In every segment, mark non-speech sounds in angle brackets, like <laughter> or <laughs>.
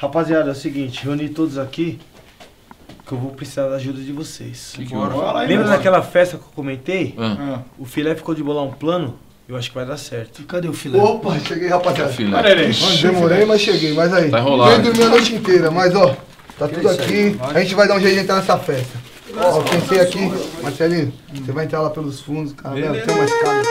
Rapaziada, é o seguinte, reuni todos aqui que eu vou precisar da ajuda de vocês. Que que Bora, fala aí, Lembra mano. daquela festa que eu comentei? Ah. O filé ficou de bolar um plano? Eu acho que vai dar certo. Cadê o filé? Opa, cheguei, rapaziada. filé. Demorei, mas cheguei. Mas aí, Tá enrolado. ninguém dormiu a noite inteira, mas ó, tá tudo isso aqui. aí, vai. A gente vai dar um jeito de entrar nessa festa. Ó, eu pensei aqui, Marcelinho, você vai entrar lá pelos fundos, cara. Beleza. Tem uma escada.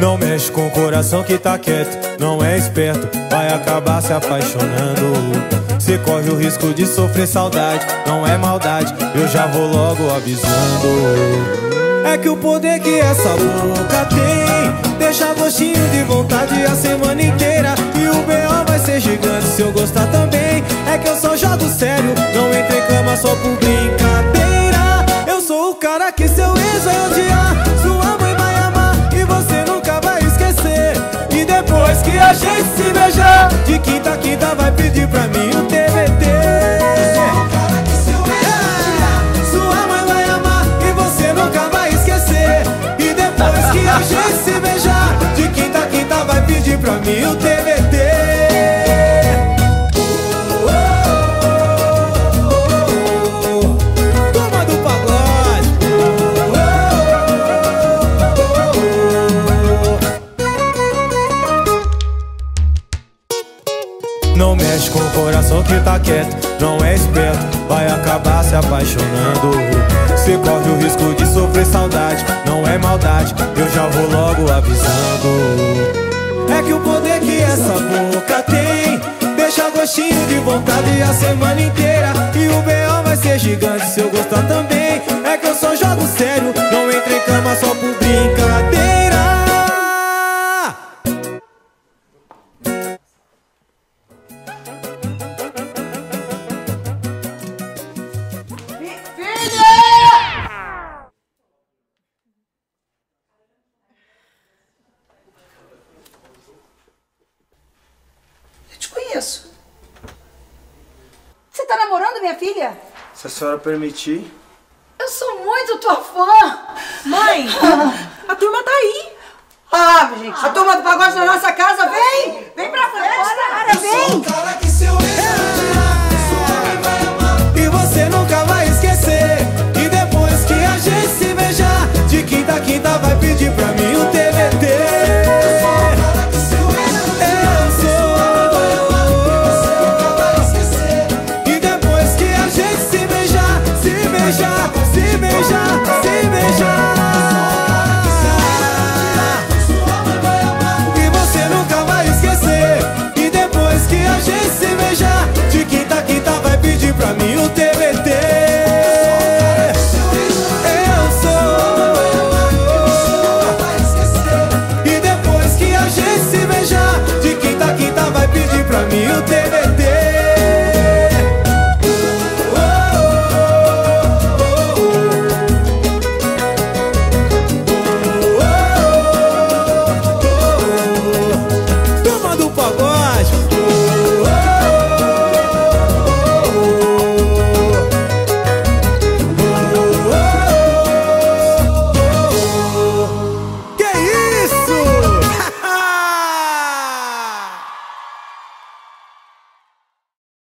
Não mexe com o coração que tá quieto, não é esperto, vai acabar se apaixonando. Você corre o risco de sofrer saudade, não é maldade, eu já vou logo avisando. É que o poder que essa boca tem Deixa gostinho de vontade a semana inteira E o B.O. vai ser gigante se eu gostar também É que eu só jogo sério, não entro em cama só por brincadeira Eu sou o cara que seu ex vai quinta quinta vai pedir pra mim Com o coração que tá quieto, não é esperto, vai acabar se apaixonando. Você corre o risco de sofrer saudade, não é maldade, eu já vou logo avisando. É que o poder que essa boca tem Deixa gostinho de vontade a semana inteira Conheço. Você tá namorando minha filha? Se a senhora permitir. Eu sou muito tua fã. Mãe, <laughs> a turma tá aí. Ah, gente, a turma do pagode da nossa casa,